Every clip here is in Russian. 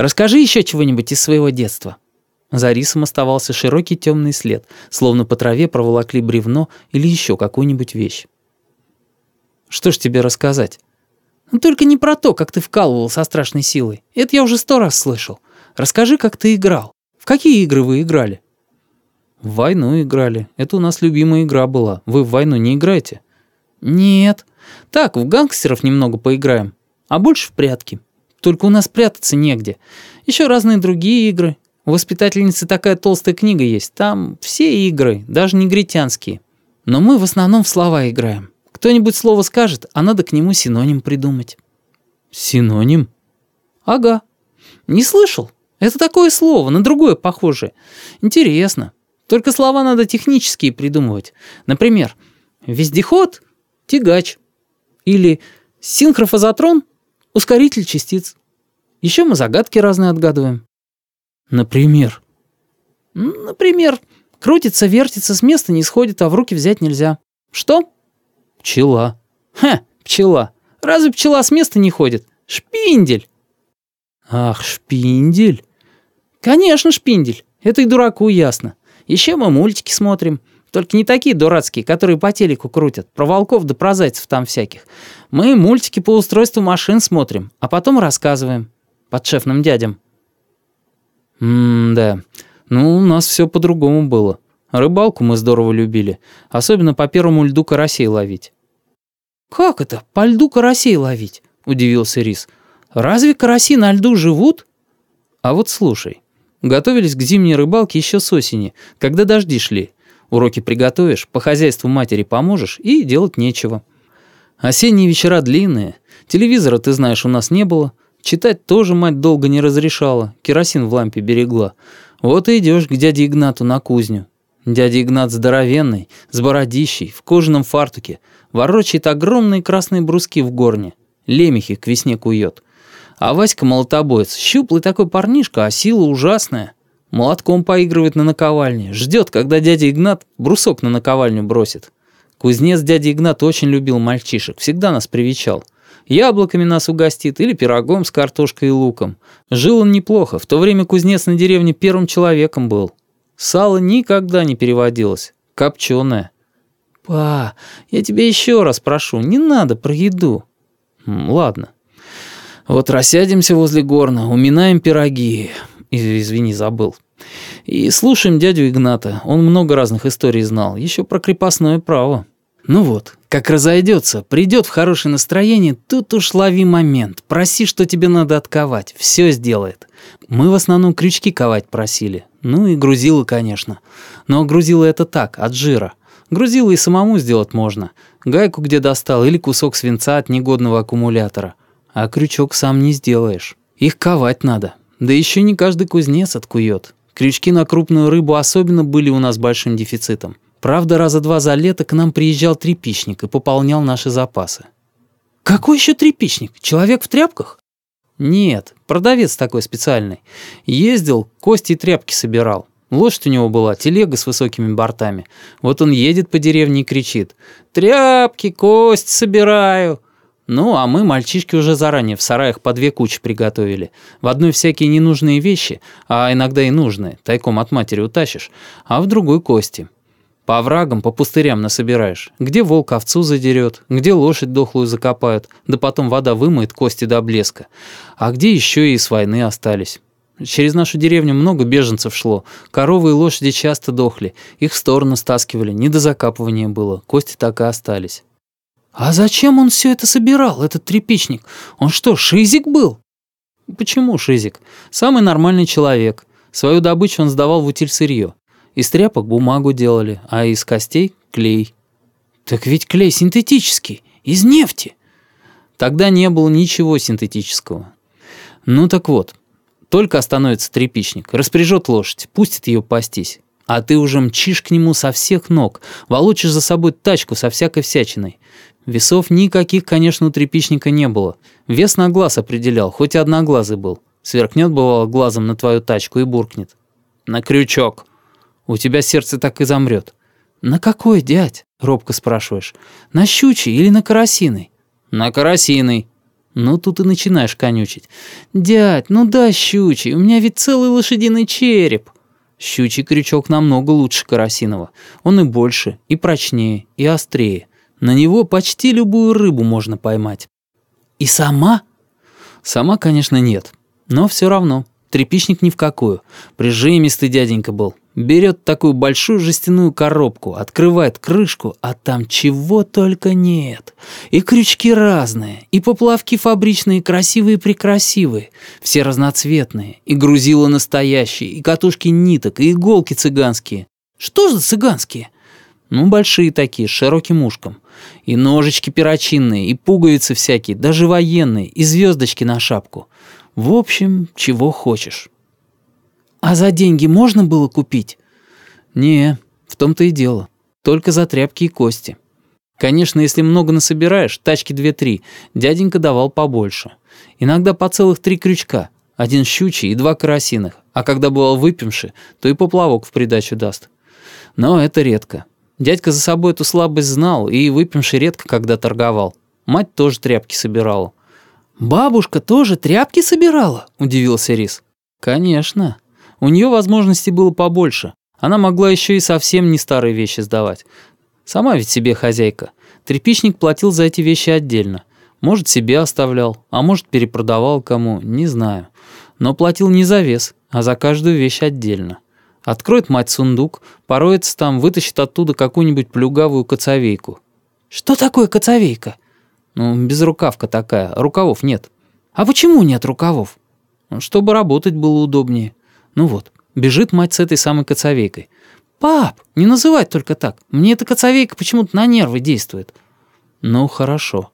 Расскажи еще чего-нибудь из своего детства». За рисом оставался широкий темный след, словно по траве проволокли бревно или еще какую-нибудь вещь. «Что ж тебе рассказать?» «Ну только не про то, как ты вкалывал со страшной силой. Это я уже сто раз слышал. Расскажи, как ты играл. В какие игры вы играли?» «В войну играли. Это у нас любимая игра была. Вы в войну не играете?» «Нет. Так, в гангстеров немного поиграем. А больше в прятки. Только у нас прятаться негде. Еще разные другие игры. У воспитательницы такая толстая книга есть. Там все игры, даже негритянские. Но мы в основном в слова играем. Кто-нибудь слово скажет, а надо к нему синоним придумать». «Синоним?» «Ага. Не слышал? Это такое слово, на другое похожее. Интересно. Только слова надо технические придумывать. Например, вездеход — тягач. Или синхрофазотрон — ускоритель частиц. Еще мы загадки разные отгадываем. Например? Например, крутится, вертится, с места не сходит, а в руки взять нельзя. Что? Пчела. Ха, пчела. Разве пчела с места не ходит? Шпиндель. Ах, шпиндель. Конечно, шпиндель. Это и дураку ясно. Еще мы мультики смотрим. Только не такие дурацкие, которые по телеку крутят. Про волков да про зайцев там всяких. Мы мультики по устройству машин смотрим, а потом рассказываем. Подшефным дядям. М-да. Ну, у нас все по-другому было. Рыбалку мы здорово любили. Особенно по первому льду карасей ловить. «Как это, по льду карасей ловить?» – удивился Рис. «Разве караси на льду живут?» «А вот слушай. Готовились к зимней рыбалке еще с осени, когда дожди шли. Уроки приготовишь, по хозяйству матери поможешь, и делать нечего. Осенние вечера длинные, телевизора, ты знаешь, у нас не было, читать тоже мать долго не разрешала, керосин в лампе берегла. Вот и идешь к дяде Игнату на кузню. Дядя Игнат здоровенный, с бородищей, в кожаном фартуке, ворочает огромные красные бруски в горне, лемехи к весне кует. А Васька молотобоец, щуплый такой парнишка, а сила ужасная. Молотком поигрывает на наковальне, ждет, когда дядя Игнат брусок на наковальню бросит. Кузнец дядя Игнат очень любил мальчишек, всегда нас привечал. Яблоками нас угостит или пирогом с картошкой и луком. Жил он неплохо, в то время кузнец на деревне первым человеком был. Сало никогда не переводилось, копченое. «Па, я тебя еще раз прошу, не надо про еду». «Ладно». Вот рассядемся возле горна, уминаем пироги. Извини, забыл. И слушаем дядю Игната. Он много разных историй знал, еще про крепостное право. Ну вот, как разойдется, придет в хорошее настроение, тут уж лови момент. Проси, что тебе надо отковать, все сделает. Мы в основном крючки ковать просили. Ну и грузилы, конечно. Но грузилы это так, от жира. Грузилы и самому сделать можно. Гайку где достал или кусок свинца от негодного аккумулятора. А крючок сам не сделаешь. Их ковать надо. Да еще не каждый кузнец откует. Крючки на крупную рыбу особенно были у нас большим дефицитом. Правда, раза два за лето к нам приезжал трепичник и пополнял наши запасы. «Какой еще трепичник? Человек в тряпках?» «Нет, продавец такой специальный. Ездил, кости и тряпки собирал. Лошадь у него была, телега с высокими бортами. Вот он едет по деревне и кричит «Тряпки, кость собираю!» Ну, а мы, мальчишки, уже заранее в сараях по две кучи приготовили. В одной всякие ненужные вещи, а иногда и нужные, тайком от матери утащишь, а в другой кости. По оврагам, по пустырям насобираешь. Где волк овцу задерет, где лошадь дохлую закопают, да потом вода вымоет кости до блеска. А где еще и с войны остались. Через нашу деревню много беженцев шло. Коровы и лошади часто дохли. Их в сторону стаскивали, не до закапывания было. Кости так и остались. «А зачем он все это собирал, этот тряпичник? Он что, шизик был?» «Почему шизик? Самый нормальный человек. Свою добычу он сдавал в утиль сырье. Из тряпок бумагу делали, а из костей — клей». «Так ведь клей синтетический, из нефти». Тогда не было ничего синтетического. Ну так вот, только остановится тряпичник, распряжет лошадь, пустит ее пастись. А ты уже мчишь к нему со всех ног, волочишь за собой тачку со всякой всячиной. Весов никаких, конечно, у тряпичника не было. Вес на глаз определял, хоть и одноглазый был. Сверкнет, бывало, глазом на твою тачку и буркнет. «На крючок!» У тебя сердце так и замрет. «На какой, дядь?» — робко спрашиваешь. «На щучий или на карасиный?» «На карасиный». Ну, тут и начинаешь конючить. «Дядь, ну да, щучий, у меня ведь целый лошадиный череп». Щучий крючок намного лучше карасиного. Он и больше, и прочнее, и острее. На него почти любую рыбу можно поймать. И сама? Сама, конечно, нет. Но все равно. Трепичник ни в какую. Прижимистый дяденька был. Берет такую большую жестяную коробку, открывает крышку, а там чего только нет. И крючки разные, и поплавки фабричные красивые-прекрасивые, все разноцветные, и грузила настоящие, и катушки ниток, и иголки цыганские. Что за цыганские? Ну, большие такие, с широким ушком. И ножички перочинные, и пуговицы всякие, даже военные, и звездочки на шапку. В общем, чего хочешь. А за деньги можно было купить? Не, в том-то и дело. Только за тряпки и кости. Конечно, если много насобираешь, тачки две-три, дяденька давал побольше. Иногда по целых три крючка. Один щучий и два карасиных. А когда бывал выпивший, то и поплавок в придачу даст. Но это редко. Дядька за собой эту слабость знал и выпивший редко когда торговал. Мать тоже тряпки собирала. «Бабушка тоже тряпки собирала?» – удивился Рис. «Конечно. У нее возможностей было побольше. Она могла еще и совсем не старые вещи сдавать. Сама ведь себе хозяйка. Трепичник платил за эти вещи отдельно. Может, себе оставлял, а может, перепродавал кому, не знаю. Но платил не за вес, а за каждую вещь отдельно. Откроет мать сундук, пороется там, вытащит оттуда какую-нибудь плюгавую коцовейку. «Что такое коцовейка?» Ну, безрукавка такая, рукавов нет. А почему нет рукавов? Чтобы работать было удобнее. Ну вот, бежит мать с этой самой коцовейкой. «Пап, не называть только так. Мне эта коцовейка почему-то на нервы действует». «Ну, хорошо.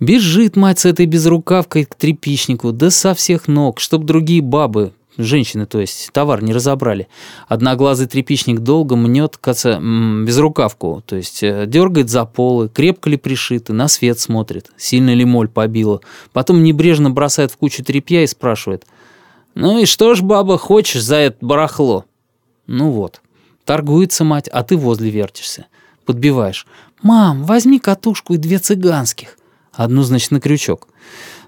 Бежит мать с этой безрукавкой к трепичнику, да со всех ног, чтоб другие бабы, Женщины, то есть, товар не разобрали. Одноглазый трепичник долго мнет каца... безрукавку, то есть, э, дергает за полы, крепко ли пришиты, на свет смотрит, сильно ли моль побила. Потом небрежно бросает в кучу тряпья и спрашивает. «Ну и что ж, баба, хочешь за это барахло?» Ну вот. Торгуется мать, а ты возле вертишься. Подбиваешь. «Мам, возьми катушку и две цыганских». Одну, значит, на крючок.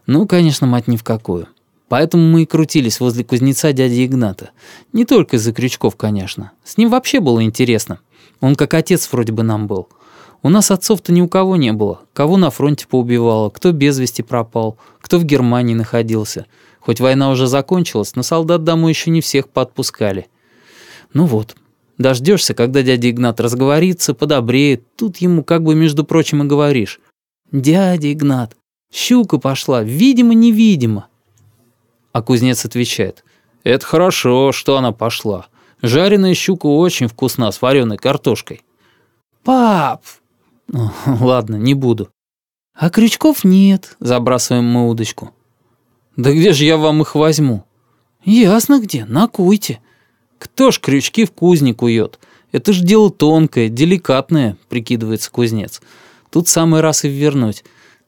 Ну, конечно, мать ни в какую. Поэтому мы и крутились возле кузнеца дяди Игната. Не только из-за крючков, конечно. С ним вообще было интересно. Он как отец вроде бы нам был. У нас отцов-то ни у кого не было. Кого на фронте поубивало, кто без вести пропал, кто в Германии находился. Хоть война уже закончилась, но солдат домой еще не всех подпускали. Ну вот, дождешься, когда дядя Игнат разговорится, подобреет, тут ему как бы, между прочим, и говоришь. «Дядя Игнат, щука пошла, видимо-невидимо». А кузнец отвечает. «Это хорошо, что она пошла. Жареная щука очень вкусна с вареной картошкой». «Пап!» «Ладно, не буду». «А крючков нет», — забрасываем мы удочку. «Да где же я вам их возьму?» «Ясно где, накуйте». «Кто ж крючки в кузне кует? Это ж дело тонкое, деликатное», — прикидывается кузнец. «Тут самый раз и ввернуть».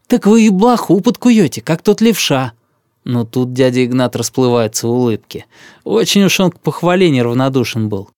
«Так вы и блоху подкуете, как тот левша». Но тут дядя Игнат расплывается в улыбке. Очень уж он к похвале неравнодушен был.